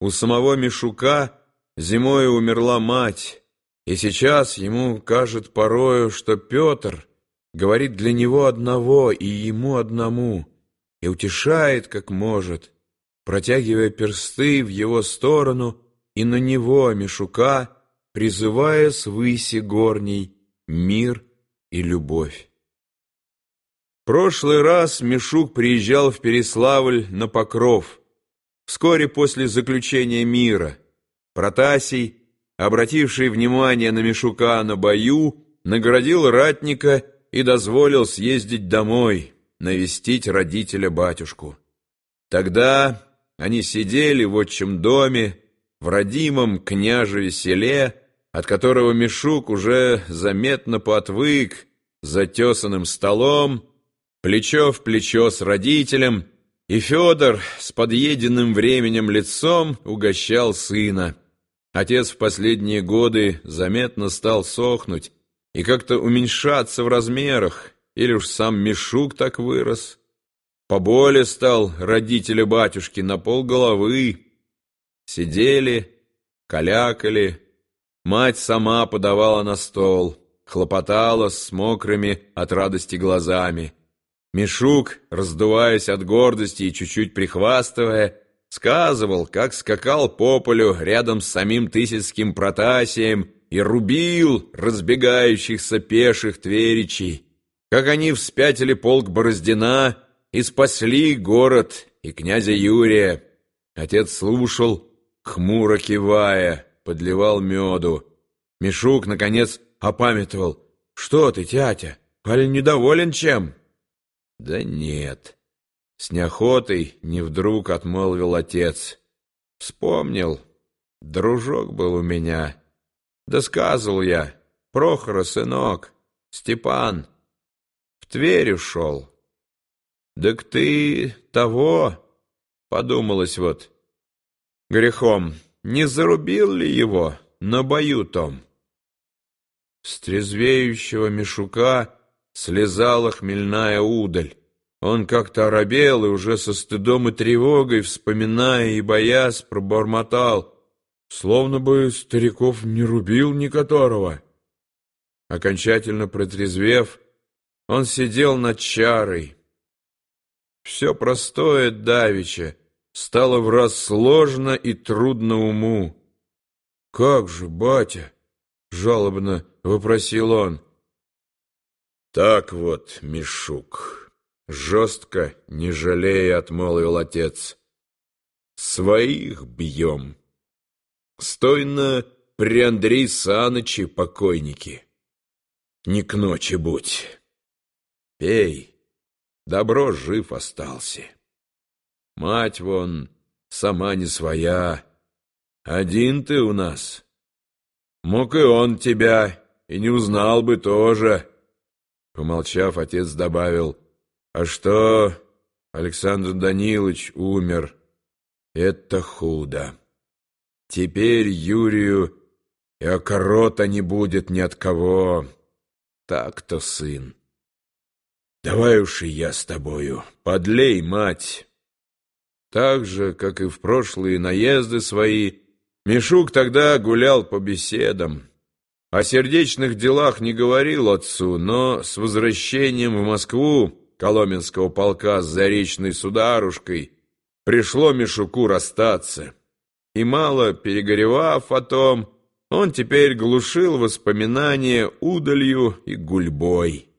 У самого Мишука зимой умерла мать, и сейчас ему кажет порою, что Петр говорит для него одного и ему одному, и утешает, как может, протягивая персты в его сторону и на него, Мишука, призывая свыси горней мир и любовь. Прошлый раз Мишук приезжал в Переславль на Покров, вскоре после заключения мира. Протасий, обративший внимание на Мишука на бою, наградил ратника и дозволил съездить домой, навестить родителя-батюшку. Тогда они сидели в отчим доме, в родимом княжеве селе, от которого Мишук уже заметно поотвык, за тесаным столом, плечо в плечо с родителем, и Федор с подъеденным временем лицом угощал сына. Отец в последние годы заметно стал сохнуть и как-то уменьшаться в размерах, или уж сам Мишук так вырос. Поболе стал родителя батюшки на пол головы. Сидели, калякали, мать сама подавала на стол, хлопотала с мокрыми от радости глазами. Мишук, раздуваясь от гордости и чуть-чуть прихвастывая, сказывал, как скакал по полю рядом с самим Тысяцким Протасием и рубил разбегающихся пеших тверичей, как они вспятили полк Бороздина и спасли город и князя Юрия. Отец слушал, хмуро кивая, подливал меду. Мишук, наконец, опамятовал. «Что ты, тятя, али недоволен чем?» «Да нет». С неохотой не вдруг отмолвил отец. «Вспомнил. Дружок был у меня. Да сказывал я. Прохора, сынок. Степан. В Тверь ушел. Так ты того...» Подумалось вот. Грехом. Не зарубил ли его на бою том? С трезвеющего мешука слезала хмельная удаль. Он как-то оробел и уже со стыдом и тревогой, вспоминая и боясь, пробормотал, словно бы стариков не рубил ни которого. Окончательно протрезвев, он сидел над чарой. Все простое давеча стало враз сложно и трудно уму. «Как же, батя?» — жалобно вопросил он. «Так вот, Мишук», — жестко, не жалея, отмолвил отец, — «своих бьем. Стойно при Андрей Саныче покойники. Не к ночи будь. Пей, добро жив остался. Мать вон сама не своя, один ты у нас. Мог и он тебя, и не узнал бы тоже». Помолчав, отец добавил, «А что, Александр Данилович умер? Это худо. Теперь Юрию и окорота не будет ни от кого. Так-то, сын. Давай уж и я с тобою. Подлей, мать». Так же, как и в прошлые наезды свои, Мишук тогда гулял по беседам. О сердечных делах не говорил отцу, но с возвращением в Москву Коломенского полка с заречной сударушкой пришло Мишуку расстаться. И мало перегоревав о том, он теперь глушил воспоминания удалью и гульбой.